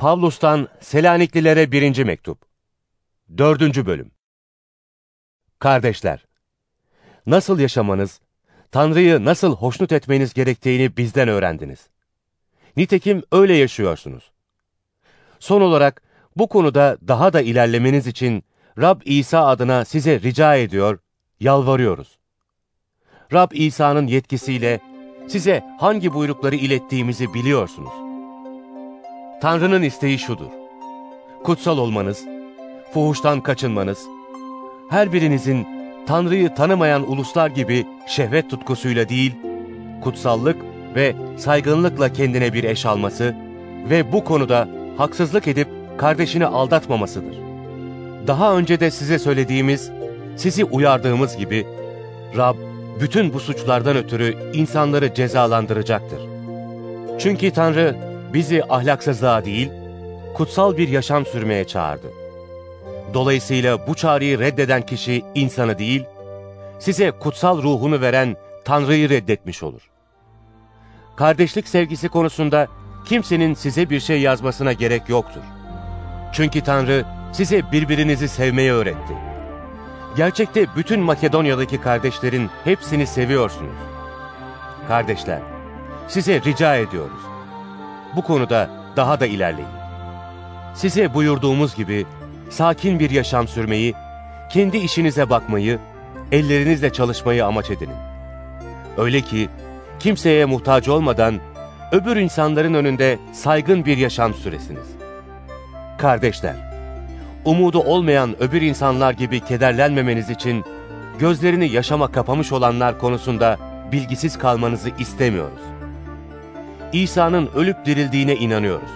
Pavlus'tan Selaniklilere birinci mektup. Dördüncü bölüm. Kardeşler, nasıl yaşamanız, Tanrı'yı nasıl hoşnut etmeniz gerektiğini bizden öğrendiniz. Nitekim öyle yaşıyorsunuz. Son olarak bu konuda daha da ilerlemeniz için Rab İsa adına size rica ediyor, yalvarıyoruz. Rab İsa'nın yetkisiyle size hangi buyrukları ilettiğimizi biliyorsunuz. Tanrı'nın isteği şudur. Kutsal olmanız, fuhuştan kaçınmanız, her birinizin Tanrı'yı tanımayan uluslar gibi şehvet tutkusuyla değil, kutsallık ve saygınlıkla kendine bir eş alması ve bu konuda haksızlık edip kardeşini aldatmamasıdır. Daha önce de size söylediğimiz, sizi uyardığımız gibi, Rab bütün bu suçlardan ötürü insanları cezalandıracaktır. Çünkü Tanrı bizi ahlaksızlığa değil, kutsal bir yaşam sürmeye çağırdı. Dolayısıyla bu çağrıyı reddeden kişi insanı değil, size kutsal ruhunu veren Tanrı'yı reddetmiş olur. Kardeşlik sevgisi konusunda kimsenin size bir şey yazmasına gerek yoktur. Çünkü Tanrı size birbirinizi sevmeyi öğretti. Gerçekte bütün Makedonya'daki kardeşlerin hepsini seviyorsunuz. Kardeşler, size rica ediyoruz. Bu konuda daha da ilerleyin. Size buyurduğumuz gibi sakin bir yaşam sürmeyi, kendi işinize bakmayı, ellerinizle çalışmayı amaç edinin. Öyle ki kimseye muhtaç olmadan öbür insanların önünde saygın bir yaşam süresiniz. Kardeşler, umudu olmayan öbür insanlar gibi kederlenmemeniz için gözlerini yaşama kapamış olanlar konusunda bilgisiz kalmanızı istemiyoruz. İsa'nın ölüp dirildiğine inanıyoruz.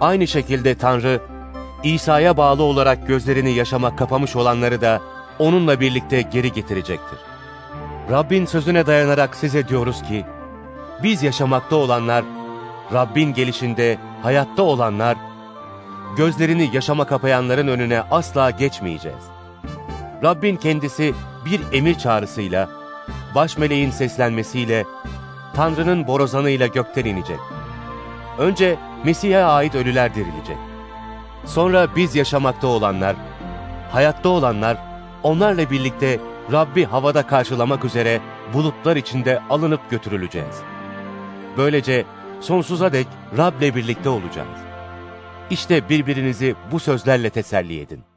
Aynı şekilde Tanrı, İsa'ya bağlı olarak gözlerini yaşama kapamış olanları da onunla birlikte geri getirecektir. Rabbin sözüne dayanarak size diyoruz ki, biz yaşamakta olanlar, Rabbin gelişinde hayatta olanlar, gözlerini yaşama kapayanların önüne asla geçmeyeceğiz. Rabbin kendisi bir emir çağrısıyla, baş meleğin seslenmesiyle, Tanrı'nın borazanıyla gökten inecek. Önce Mesih'e ait ölüler dirilecek. Sonra biz yaşamakta olanlar, hayatta olanlar, onlarla birlikte Rabbi havada karşılamak üzere bulutlar içinde alınıp götürüleceğiz. Böylece sonsuza dek Rab'le birlikte olacağız. İşte birbirinizi bu sözlerle teselli edin.